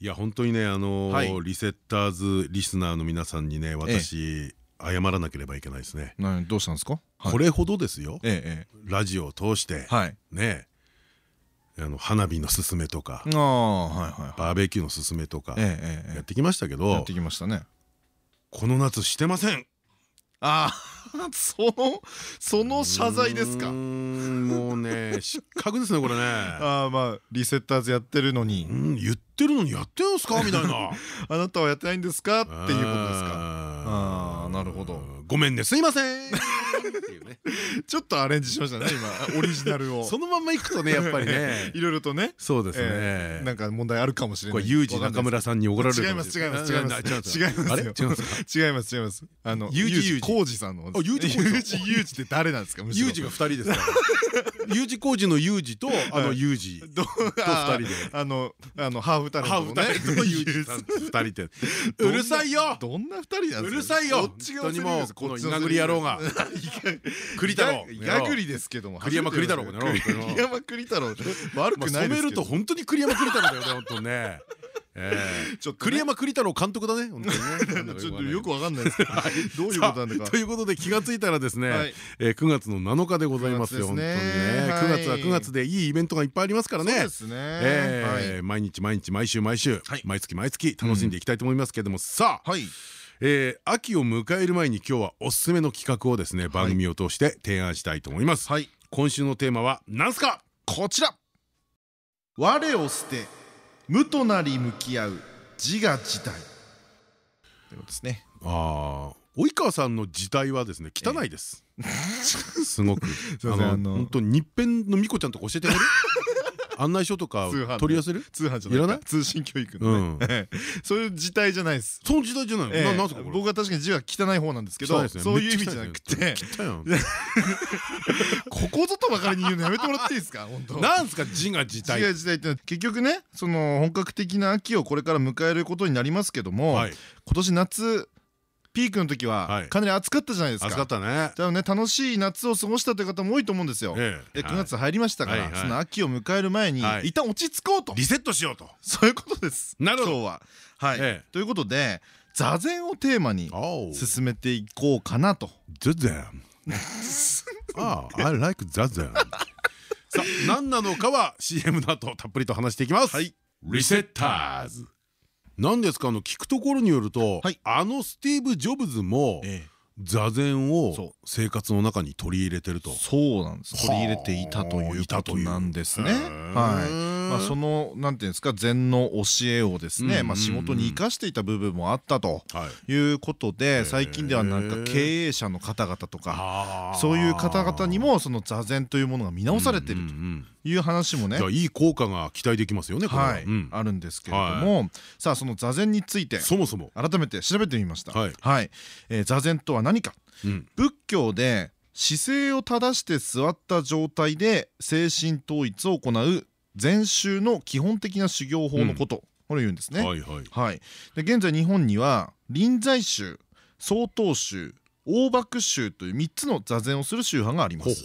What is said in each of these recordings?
いや本当にねあのーはい。リセッターズリスナーの皆さんにね私、謝らなければいけないですね、などうしたんですか？これほどですよ、えええラジオを通して、えはい。ねあの花火のすすめとか、バーベキューのすすめとか、ええええ。やってきましたけど、やってきましたね。この夏してませんああそのその謝罪ですか？もうね失格ですねこれね。ああまあリセッターズやってるのに。うん言ってるのにやってんすか？みたいな。あなたはやってないんですか？っていうことですか？ああーなるほどごめんねすいません。っていうねちょっとアレンジしましたね今。オリジナルを。そのまんまいくとねやっぱりね。いろいろとね。そうですええねなんか問題あるかもしれない。これユージ中村さんに怒られる違います違います違います。違います。違います違います違いますあのユージユージ。さんの。あユージユージ。ユージって誰なんですかユージが二人ですから。ユージ工事のユージとあのユージ。どと二人で。あのあのハーフタレンハーフタレントのユージさん。二人って。うるさいよ。どんな二人なんですか？うるさいよ。こっちが本当にもうこのこっちのいなぐり野郎が。栗太郎。やぐりですけども。栗山栗太郎 栗山栗太郎。悪まあくないですけど。染めると本当に栗山栗太郎だよね本当 にね。栗山栗太郎監督だね本当にね。ちょっとよくわかんないです。けどどういうことなんだか。ということで気がついたらですね、はい。えー9月の7日でございますよ9本当に月ですね。ね9月ははい。9月でいいイベントがいっぱいありますからね。毎日毎日毎週毎週、はい。毎月毎月楽しんでいきたいと思いますけれども、さあ、はいえー秋を迎える前に今日はおすすめの企画をですね番組を通して提案したいと思います、はい。今週のテーマは何すか？こちら。我を捨て無となり向き合う自我自体ということですね。ああ及川さんの字体はですね汚いです、すごく。あの本当に日編のみこちゃんとか教えてあげる？案内書とか取り寄せる？通販じゃない通信教育のね。そういう事態じゃないです。その時代じゃないの、僕は確かに字は汚い方なんですけどそういう意味じゃなくて。ここぞとばかりに言うのやめてもらっていいですか？本当。なんすか？字が字体。違う時代って結局ねその本格的な秋をこれから迎えることになりますけども、はい。今年夏ピークの時ははい。かなり暑かったじゃないですか。暑かったね。多分ね楽しい夏を過ごしたという方も多いと思うんですよ。ええ。で9月入りましたから、その秋を迎える前に、はい。一旦落ち着こうと。リセットしようと。そういうことです。なるほど。今日は。はい、ええ。ということで座禅をテーマに進めていこうかなと。ザゼンああ I like ザゼンさあ何なのかは CM の後たっぷりと話していきます。はい。リセッターズ何ですか？あの聞くところによると、はい。あのスティーブ・ジョブズもえ座禅そをう生活の中に取り入れてると。そう。なんです。取り入れていたということなんですね。へはい。ーまあ、そのなんていうんですか禅の教えをですね、まあ、仕事に生かしていた部分もあったとはい。いうことで最近ではなんか経営者の方々とかそういう方々にもその座禅というものが見直されているという話もね。いい効果が期待できますよねは。はい。うん。あるんですけれども。さあその座禅について。そもそも。改めて調べてみました。はい。えー座禅とは何か。うん。仏教で姿勢を正して座った状態で精神統一を行う禅宗の基本的な修行法のこと、これ言うんですね。はいはい。はい、で現在日本には臨済宗曹洞宗大幕宗という3つの座禅をする宗派があります。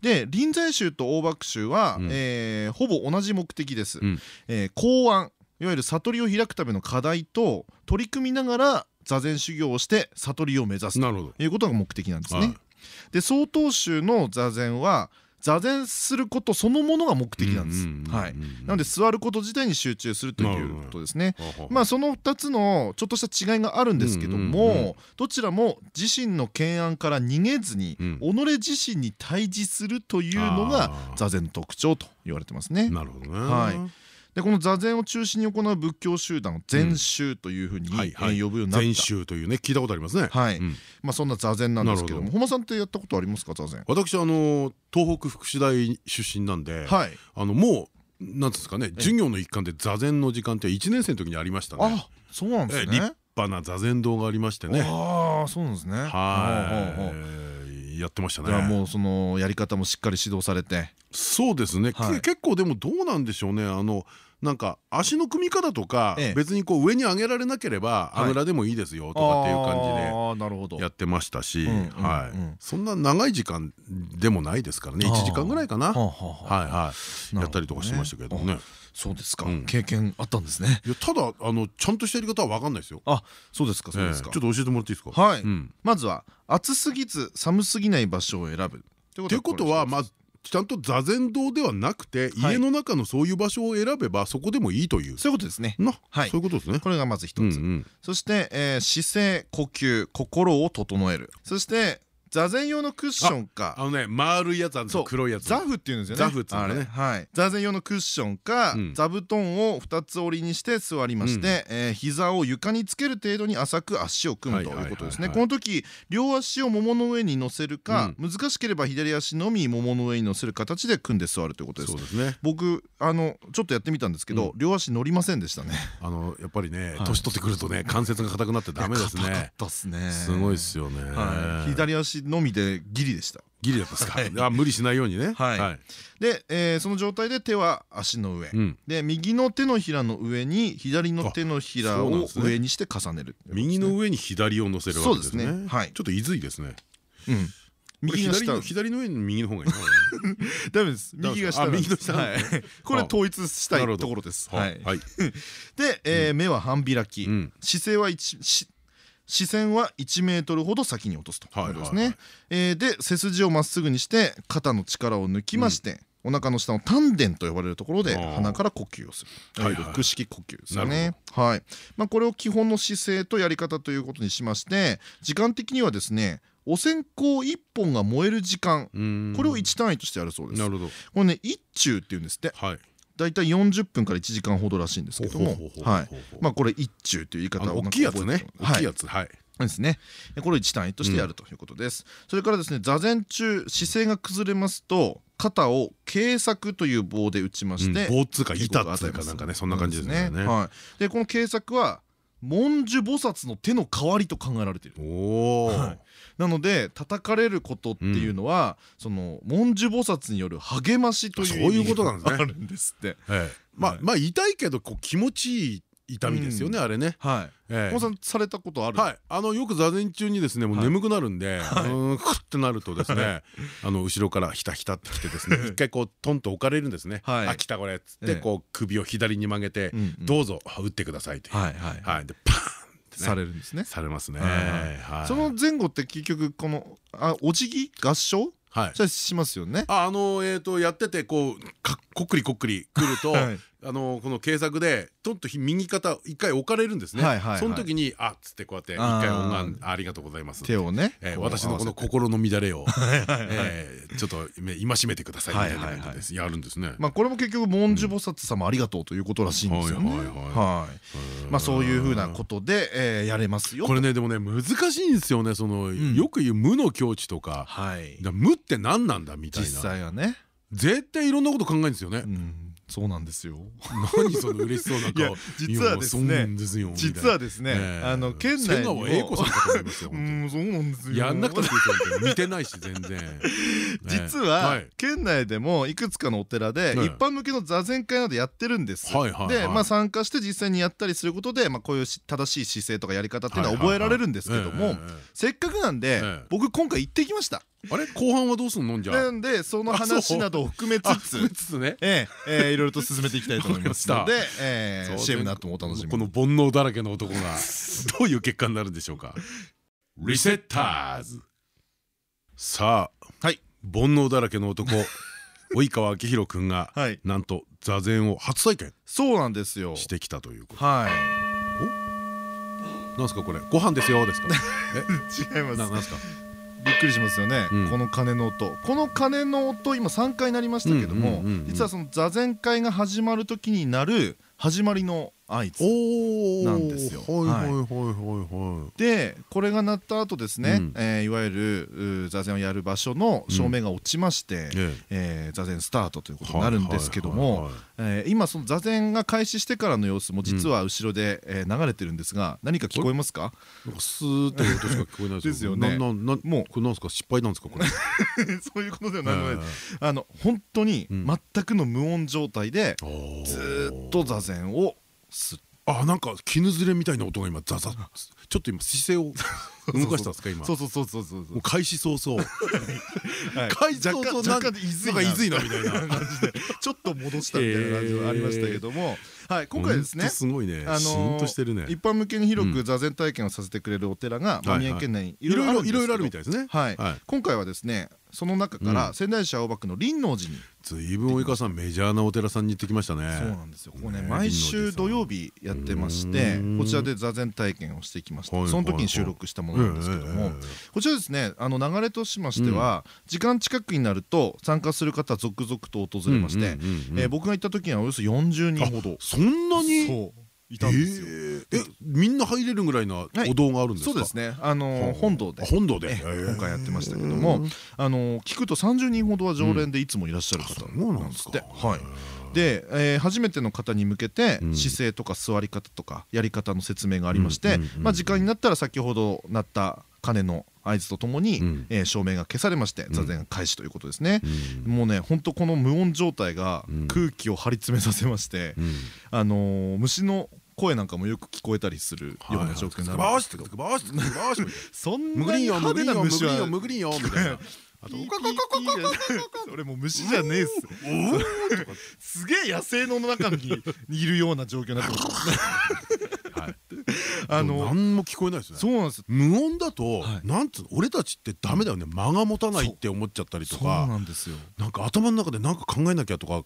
で臨済宗と大幕宗は、うんえーほぼ同じ目的です。うんえー公安いわゆる悟りを開くための課題と取り組みながら座禅修行をして悟りを目指すということが目的なんですね。はいで曹洞宗の座禅は座禅することそのものが目的なんです。はい、なので座ること自体に集中するということですね。まあその2つのちょっとした違いがあるんですけどもどちらも自身の懸案から逃げずにうん。己自身に対峙するというのが座禅の特徴と言われてますね。なるほどね。はいでこの座禅を中心に行う仏教集団を禅宗というふうに、呼ぶようになった。禅宗というね聞いたことありますね。はい。うん。まあそんな座禅なんですけども。本間さんってやったことありますか座禅？私あの東北福祉大出身なんではい。あのもうなんですかね授業の一環で座禅の時間って1年生の時にありましたね。あそうなんですね。立派な座禅堂がありましてね。ああそうなんですね。はい。やってましたね。もうそのやり方もしっかり指導されてそうですね。結構でもどうなんでしょうね。あのなんか足の組み方とか別にこう上に上げられなければあぐらでもいいですよとかっていう感じでやってましたしそんな長い時間でもないですからね。1時間ぐらいかな。はいはい。やったりとかしましたけどね。そうですか、経験あったんですね。いやただあのちゃんとしたやり方は分かんないですよ。あそうですかそうですか、ちょっと教えてもらっていいですか？はい、まずは暑すぎず寒すぎない場所を選ぶ。ということはまずちゃんと座禅堂ではなくて家の中のそういう場所を選べばそこでもいいという。そういうことですね。はい。そういうことですね。これがまず一つ。そして姿勢呼吸心を整える。そして座禅用のクッションか。あのね丸いやつあるんです黒いやつ。ザフっていうんですよね。ザフっていうね。はい。座禅用のクッションか座布団を二つ折りにして座りまして膝を床につける程度に浅く足を組むということですね。この時両足を桃の上に乗せるか難しければ左足のみ桃の上に乗せる形で組んで座るということです。僕あのちょっとやってみたんですけど両足乗りませんでしたね。あのやっぱりね年取ってくるとね関節が硬くなってダメですね。すごいですよね。左足のみでギリでした。ギリだったですか、あ無理しないようにね。はい。で、えー、その状態で手は足の上、で右の手のひらの上に左の手のひらを上にして重ねる。右の上に左を乗せるわけですね。はい。ちょっといずいですね。うん。右が下。左の上に右の方がいい ダメです。右が下右の下これ統一したいところです。はい。で目は半開き。姿勢は一視線は1メートルほど先に落とすということですね。で背筋をまっすぐにして肩の力を抜きまして、お腹の下の丹田と呼ばれるところで鼻から呼吸をする腹式呼吸ですよね。はい。まあこれを基本の姿勢とやり方ということにしまして、時間的にはですね。お線香1本が燃える時間これを1単位としてやるそうです。なるほどこれね一中っていうんですって。はい大体40分から1時間ほどらしいんですけども。まあこれ一中という言い方を大きいやつね。大きいやつ。はい。ですね。これを1単位としてやるということです。それからですね座禅中姿勢が崩れますと肩を軽作という棒で打ちまして棒っつうか板っつうかなんかねそんな感じですね。はい。でこの軽作は文殊菩薩の手の代わりと考えられている。お、なので叩かれることっていうのは、その文殊菩薩による励ましというそういうことなんですね。あるんですって、まあまあ痛いけどこう気持ちいい痛みですよね、あれね。はい。ええ。さんされたことある？はい。あのよく座禅中にですね、もう眠くなるんで、うん、クってなるとですね、あの後ろからひたひたってきてですね、一回こうトンと置かれるんですね。あ、来たこれっつってこう首を左に曲げて、どうぞ打ってくださいという。はいはい。でパーン。されるんですね。されますね。その前後って結局このあお辞儀合唱？はい、じゃしますよね。あ、あのえっとやっててこうかこっくりこっくりくると、あのこの計作でとんと右肩一回置かれるんですね。その時にあっつってこうやって一回音願ありがとうございます。手をね、私のこの心の乱れを ちょっと戒めてくださいみたいな感じでやるんですね。まあこれも結局文殊菩薩様ありがとうということらしいんですよね。はい。まあそういうふうなことでやれますよ。これねでもね難しいんですよね。そのよく言う無の境地とか、無って何なんだみたいな。実際はね。絶対いろんなこと考えるんですよね。そうなんですよ。何その嬉しそうな顔。実はですね。実はですね。あの県内の。栄子さんかと思いまそうなんですよ。やんなくて。見てないし全然。実は県内でもいくつかのお寺で一般向けの座禅会などやってるんです。で、まあ参加して実際にやったりすることで、まあこういう正しい姿勢とかやり方っていうのは覚えられるんですけども、せっかくなんで僕今回行ってきました。あれ？後半はどうすんの？じゃなんでその話などを含めつつね。ええいろいろと進めていきたいと思います。のでえ CM の後もお楽しみこの煩悩だらけの男が どういう結果になるんでしょうか。リセッターズ。さあはい。煩悩だらけの男 及川明宏君がなんと座禅を初体験。そうなんですよ。してきたということ。はい。なんすかこれ？ご飯ですよ？ですか？違います。なんすか？びっくりしますよね、うん、この鐘の音。この鐘の音今3回なりましたけども実はその座禅会が始まる時になる始まりの合図なんですよ。でこれが鳴った後ですね、うん、えー、いわゆる座禅をやる場所の照明が落ちまして、うん、えー、座禅スタートということになるんですけども今その座禅が開始してからの様子も実は後ろで、えー、流れてるんですが何か聞こえますか？スーって音しか聞こえないですよ。ね。もう。これなんですか？失敗なんですかこれ？そういうことではない。あの本当に全くの無音状態でずっと座禅をす。る。あなんか絹ずれみたいな音が今ザザちょっと今姿勢を動かしたんですか今。そうそうそうそうそうもう開始早々。開始早々なんかいずいなみたいな。感じでちょっと戻したみたいな感じがありましたけども。はい今回ですね。すごいね。あの一般向けに広く座禅体験をさせてくれるお寺が三重県内にいろいろあるみたいですね。はい。今回はですねその中から仙台市青葉区の林王寺にずいぶん及川さんメジャーなお寺さんに行ってきましたね。そうなんですよ。ここね毎週土曜日やってましてこちらで座禅体験をしてきました。その時に収録したものなんですけどもこちらですねあの流れとしましては時間近くになると参加する方続々と訪れまして僕が行った時にはおよそ40人ほど。そんなに？いたんですよ。えみんな入れるぐらいなお堂があるんですか？そうですね。あの本堂で。本堂で。今回やってましたけども、あの聞くと30人ほどは常連でいつもいらっしゃる方なんですって。はい。で、えー、初めての方に向けて姿勢とか座り方とかやり方の説明がありまして、まあ時間になったら先ほど鳴った鐘の合図とともに、うん、えー、照明が消されまして座禅開始ということですね、うん、もうね本当この無音状態が空気を張り詰めさせまして、うん、あのー、虫の声なんかもよく聞こえたりするような状況になるんですけど。そんなに派手な虫はむぐりんよみたいな。あと「それも虫じゃねえっす」すげえ野生の中にいるような状況になってますあの何も聞こえないですね。そうなんです。無音だとなんつう俺たちってダメだよね。間が持たないって思っちゃったりとか。そうなんですよ。なんか頭の中で何か考えなきゃとか。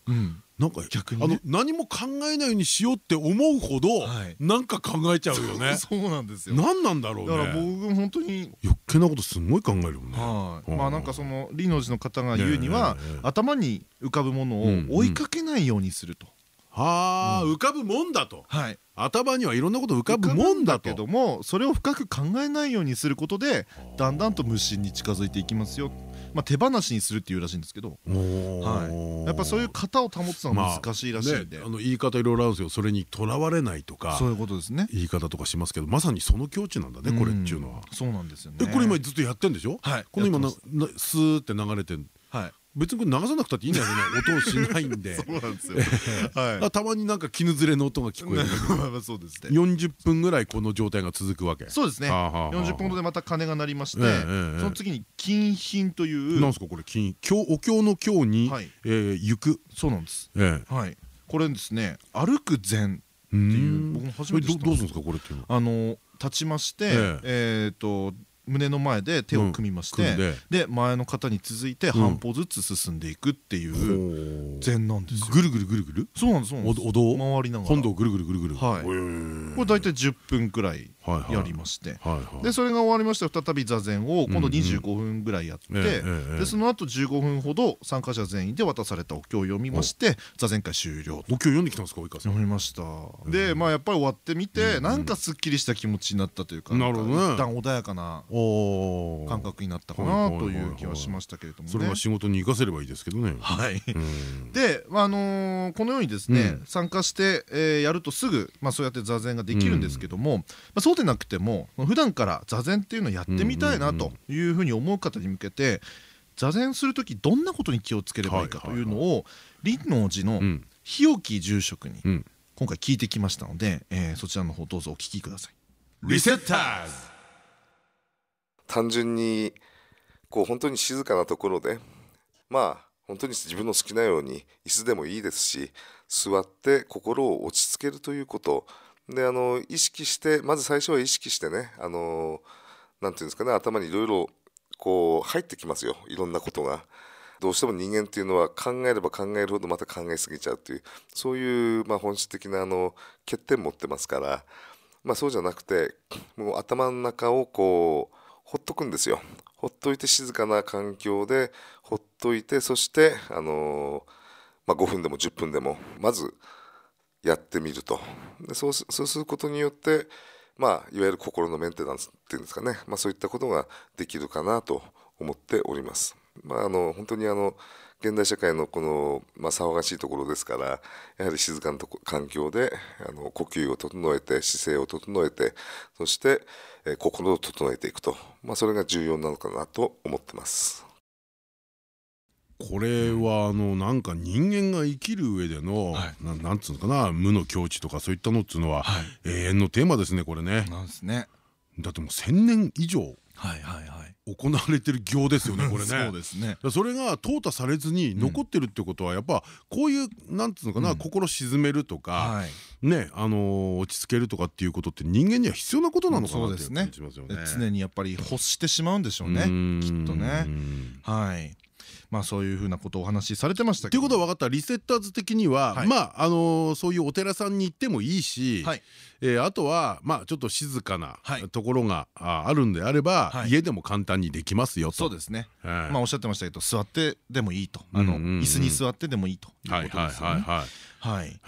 なんか逆にあの何も考えないようにしようって思うほどなんか考えちゃうよね。そうなんですよ。何なんだろうね。だから僕本当に余計なことすごい考えるよね。まあなんかその李の字の方が言うには頭に浮かぶものを追いかけないようにすると。はあ浮かぶもんだと頭にはいろんなこと浮かぶもんだけどもそれを深く考えないようにすることでだんだんと無心に近づいていきますよ。まあ、手放しにするっていうらしいんですけど、はい、やっぱそういう型を保つのは難しいらしいんで、あの言い方いろいろあるんですよそれにとらわれないとかそういうことですね。言い方とかしますけどまさにその境地なんだねこれっちゅうのは。そうなんですよね。これ今ずっとやってんでしょ？はい。この今なスーって流れてはい別にこれ流さなくたっていいんだよね音をしないんで。そうなんですよ。はい。たまになんか絹ずれの音が聞こえる。そうですね。40分ぐらいこの状態が続くわけ。そうですね。40分ほどでまた鐘が鳴りましてその次に金品というなんですかこれ金？お経の経に行く。そうなんです。はい。これですね歩く禅っていう僕も初めてど。うするんですかこれっていうの。あの立ちましてえっと胸の前で手を組みまして、で。前の方に続いて半歩ずつ進んでいくっていう禅なんですぐるぐるぐるぐる？そうなんですお堂？回りながら。本堂ぐるぐるぐるぐるはいこれ大体10分くらいやりまして。でそれが終わりまして再び座禅を今度25分ぐらいやってでその後15分ほど参加者全員で渡されたお経を読みまして座禅会終了お経読んできたんですか及川さん。読みました。でまあやっぱり終わってみてなんかすっきりした気持ちになったというか一旦穏やかな感覚になったかなという気はしましたけれどもそれは仕事に生かせればいいですけどね。はい。であのこのようにですね参加してやるとすぐまあそうやって座禅ができるんですけどもそうでなくても普段から座禅っていうのをやってみたいなというふうに思う方に向けて座禅する時どんなことに気をつければいいかというのを林王寺の日置住職に今回聞いてきましたのでそちらの方どうぞお聞きください。リセッターズ単純にこう本当に静かなところでまあ本当に自分の好きなように椅子でもいいですし座って心を落ち着けるということであの意識してまず最初は意識してねあのなんていうんですかね頭にいろいろこう入ってきますよいろんなことが。どうしても人間っていうのは考えれば考えるほどまた考えすぎちゃうっていうそういう、まあ、本質的なあの欠点持ってますから、まあ、そうじゃなくてもう頭の中をこうほっとくんですよ。ほっといて静かな環境でほっといてそして、あのまあ、5分でも10分でもまずやってみるとでそうそうすることによってまあいわゆる心のメンテナンスっていうんですかね、まあ、そういったことができるかなと思っております。まあ、あの本当にあの現代社会のこの、まあ、騒がしいところですからやはり静かなとこ環境であの呼吸を整えて姿勢を整えてそして、え心を整えていくと、まあ、それが重要なのかなと思ってます。これはあのなんか人間が生きる上での、はい、ななんつうのかな無の境地とかそういったのっつうのは、はい、永遠のテーマですねこれね。なんですね。だってもう千年以上行われてる行ですよねこれね。そうですね。それが淘汰されずに残ってるってことはやっぱこういうなんつうのかな、心沈めるとか、ねあの落ち着けるとかっていうことって人間には必要なことなのかなって感じますよね。常にやっぱり欲してしまうんでしょうねきっとね。はい。まあそういうふうなことをお話しされてましたけど。ということは分かったリセッターズ的には、はい、まああのー、そういうお寺さんに行ってもいいし、はい、えー、あとはまあちょっと静かなところがあるんであれば、はい、家でも簡単にできますよと。そうですね。まあおっしゃってましたけど座ってでもいいとあの椅子に座ってでもいいということですよね。はい。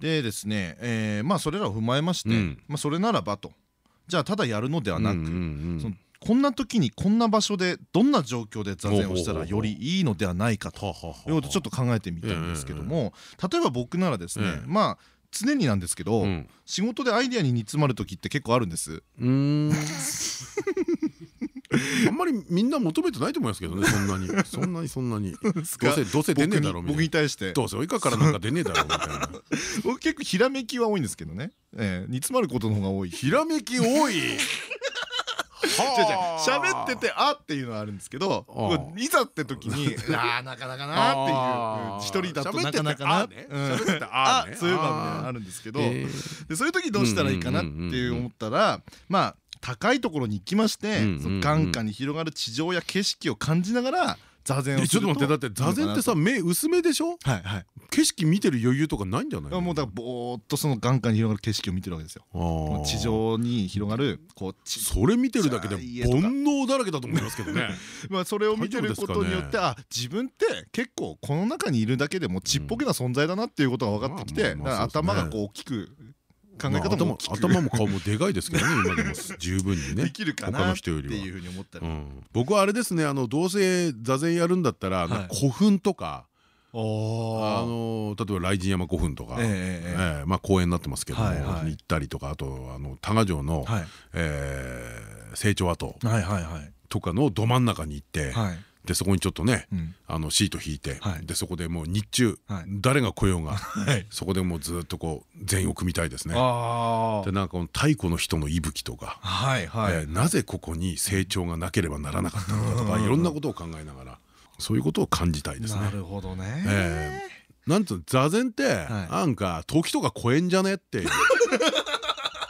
でですね、えー、まあそれらを踏まえまして、うん、まあそれならばと。じゃあただやるのではなく、そのこんな時にこんな場所でどんな状況で座禅をしたらよりいいのではないかと。いうことをちょっと考えてみたいんですけども例えば僕ならですねまあ常になんですけど、仕事でアイデアに煮詰まる時って結構あるんです。うん。あんまりみんな求めてないと思いますけどねそんなに。そんなにそんなに。どうせどうせ出ねえだろう僕に対して。どうせおいかからなんか出ねえだろうみたいな。僕結構ひらめきは多いんですけどね、え煮詰まることの方が多い。ひらめき多い喋っててあっていうのはあるんですけどいざって時に あなかなかなっていう一人だとなかなかなあそういう場面あるんですけどでそういう時どうしたらいいかなって思ったらまあ高いところに行きまして眼下に広がる地上や景色を感じながら座禅をちょっと待ってだって座禅ってさ目薄めでしょ？はいはい。景色見てる余裕とかないんじゃないもうだからぼーっとその眼下に広がる景色を見てるわけですよ。地上に広がるこうそれ見てるだけで煩悩だらけだと思いますけどね。まあそれを見てることによってあ自分って結構この中にいるだけでもちっぽけな存在だなっていうことが分かってきて頭がこう大きく考え方も頭も顔もでかいですけどね 今でも十分にねできるかなっていうふうに思ったり僕はあれですねあのどうせ座禅やるんだったら古墳とかあの例えば雷神山古墳とかまあ公園になってますけど行ったりとかあとあの多賀城の成長跡とかのど真ん中に行ってでそこにちょっとね、あのシート引いて、でそこでもう日中、誰が来ようが、そこでもうずっとこう全を組みたいですね。でなんか太古の人の息吹とか、なぜここに成長がなければならなかったのかとかいろんなことを考えながらそういうことを感じたいですね。なるほどね。なんつうの座禅ってなんか時とか超えんじゃね？っていう。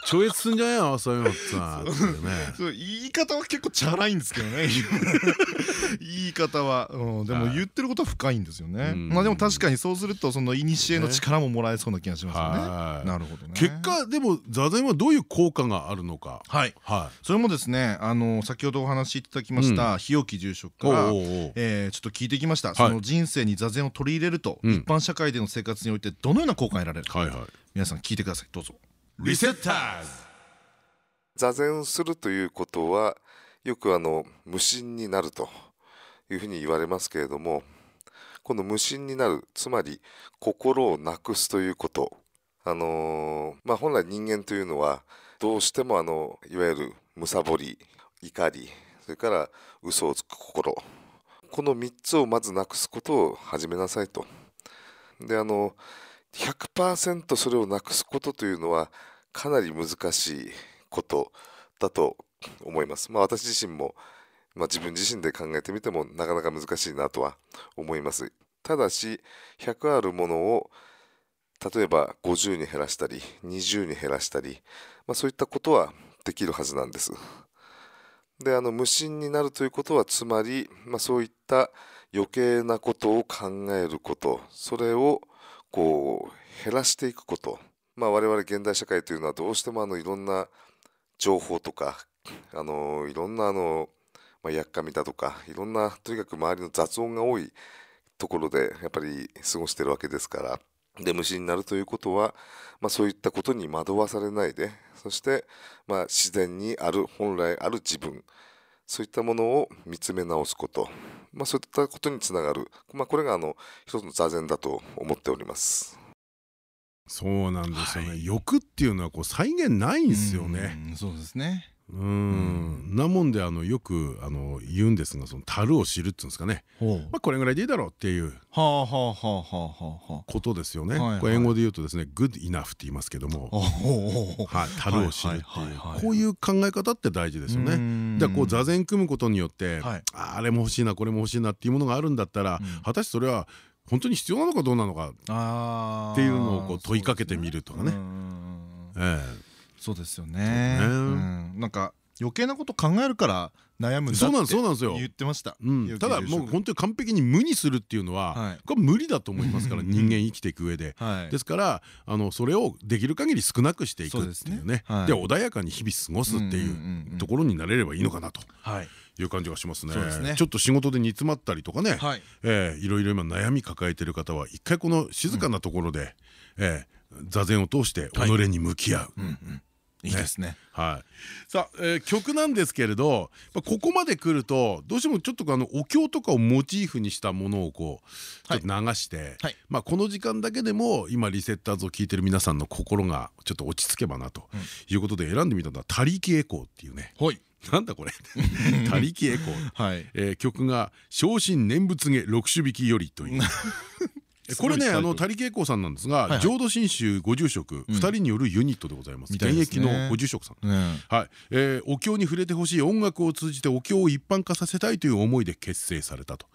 超越すんじゃないのそういうのってさ言い方は結構チャラいんですけどね言い方は。でも言ってることは深いんですよね。まあでも確かにそうするとその古の力ももらえそうな気がしますよね。なるほどね。結果でも座禅はどういう効果があるのか。はい。それもですねあの先ほどお話しいただきました日置住職からえちょっと聞いてきました。その人生に座禅を取り入れると一般社会での生活においてどのような効果が得られるか。皆さん聞いてください。どうぞ。リセッターズ。座禅するということはよくあの無心になるというふうに言われますけれどもこの無心になるつまり心をなくすということ。あのー、まあ本来人間というのはどうしてもあのいわゆるむさぼり怒りそれから嘘をつく心。この3つをまずなくすことを始めなさいと。であの100%それをなくすことというのはかなり難しいことだと思います。まあ、私自身も、まあ、自分自身で考えてみてもなかなか難しいなとは思います。ただし100あるものを例えば50に減らしたり20に減らしたり、まあ、そういったことはできるはずなんです。であの無心になるということはつまり、まあ、そういった余計なことを考えることそれをこう減らしていくこと、まあ、我々現代社会というのはどうしてもあのいろんな情報とかあのいろんなあの、まあ、やっかみだとかいろんなとにかく周りの雑音が多いところでやっぱり過ごしてるわけですからで虫になるということは、まあ、そういったことに惑わされないでそして、まあ、自然にある本来ある自分そういったものを見つめ直すこと、まあ、そういったことにつながる、まあ、これがあの一つの座禅だと思っております。そうなんですよね、はい、欲っていうのはこう再現ないんですよね。そうですねうん。なもんであのよくあの言うんですがその樽を知るっていうんですかね。まあこれぐらいでいいだろうっていう。ことですよね。これ英語で言うとですね good enough って言いますけども。はい樽を知るっていう。こういう考え方って大事ですよね。じゃこう座禅組むことによってあれも欲しいなこれも欲しいなっていうものがあるんだったら果たしてそれは本当に必要なのかどうなのかっていうのをこう問いかけてみるとかね。ええそうですよね。うん、なんか余計なこと考えるから悩むんだそうなんそうなんですよ。言ってました、うん、ただもう本当に完璧に無にするっていうのは、はい、これ無理だと思いますから 人間生きていく上で、はい、ですからあのそれをできる限り少なくしていくっていうね。で、ね。穏やかに日々過ごすっていうところになれればいいのかなと。はい。いう感じがしますね。ちょっと仕事で煮詰まったりとかね、はい、えー、いろいろ今悩み抱えてる方は一回この静かなところで、うん、えー、座禅を通して己に向き合う。うんうんいいですね。はい。さあ、えー、曲なんですけれど、ここまで来るとどうしてもちょっとあのお経とかをモチーフにしたものをこうちょっと流して、はい、まあこの時間だけでも今リセッターズを聞いてる皆さんの心がちょっと落ち着けばなということで選んでみたのは「他力エコー」っていうね。はい。なんだこれ 他力エコー、はいえー、曲が「昇進念仏下六種引きより」という これねあの谷恵光さんなんですが浄土真宗ご住職2人によるユニットでございます。現役のご住職さん。はい。えお経に触れてほしい音楽を通じてお経を一般化させたいという思いで結成されたと。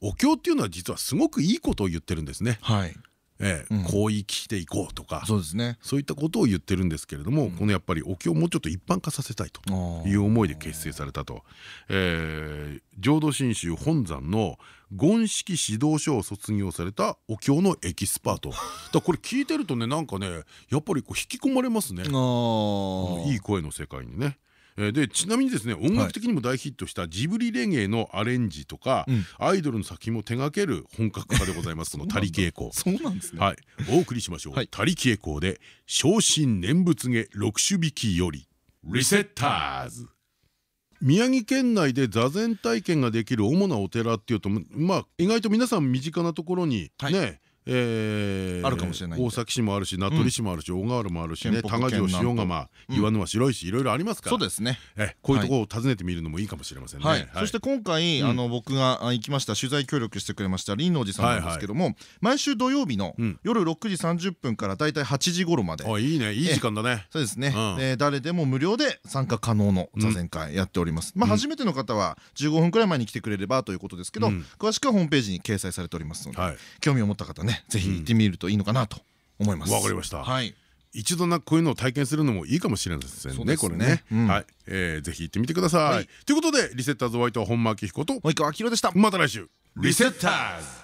お経っていうのは実はすごくいいことを言ってるんですね。はいええ、こう生きていこうとかそうですね。そういったことを言ってるんですけれども、このやっぱりお経をもうちょっと一般化させたいという思いで結成されたと、えー、浄土真宗本山の権式指導書を卒業されたお経のエキスパート。だこれ聞いてるとねなんかねやっぱりこう引き込まれますね。いい声の世界にね。でちなみにですね音楽的にも大ヒットしたジブリレゲエのアレンジとか、アイドルの作品も手掛ける本格派でございますの「他力傾向」そうなんですね。はい。お送りしましょう「他力傾向」で「昇進念仏下六種引きより」リセッターズ。宮城県内で座禅体験ができる主なお寺っていうとまあ意外と皆さん身近なところにね、えあるかもしれない大崎市もあるし名取市もあるし小川原もあるしね。多賀城塩釜岩沼白石いろいろありますから。そうですね。えこういうところを訪ねてみるのもいいかもしれませんね。そして今回あの僕が行きました取材協力してくれました林の寺さんなんですけども毎週土曜日の夜6時30分からだいたい8時頃まで。あいいね。いい時間だね。そうですね。誰でも無料で参加可能の座禅会やっております。まあ初めての方は15分くらい前に来てくれればということですけど詳しくはホームページに掲載されておりますので興味を持った方ねぜひ行ってみるるといいのかなと思います。わかりました。はい。一度なこういうのを体験するのもいいかもしれないですね。これね。はい。えぜひ行ってみてください。ということでリセッターズホワイト本間明彦と及川明でした。また来週。リセッターズ。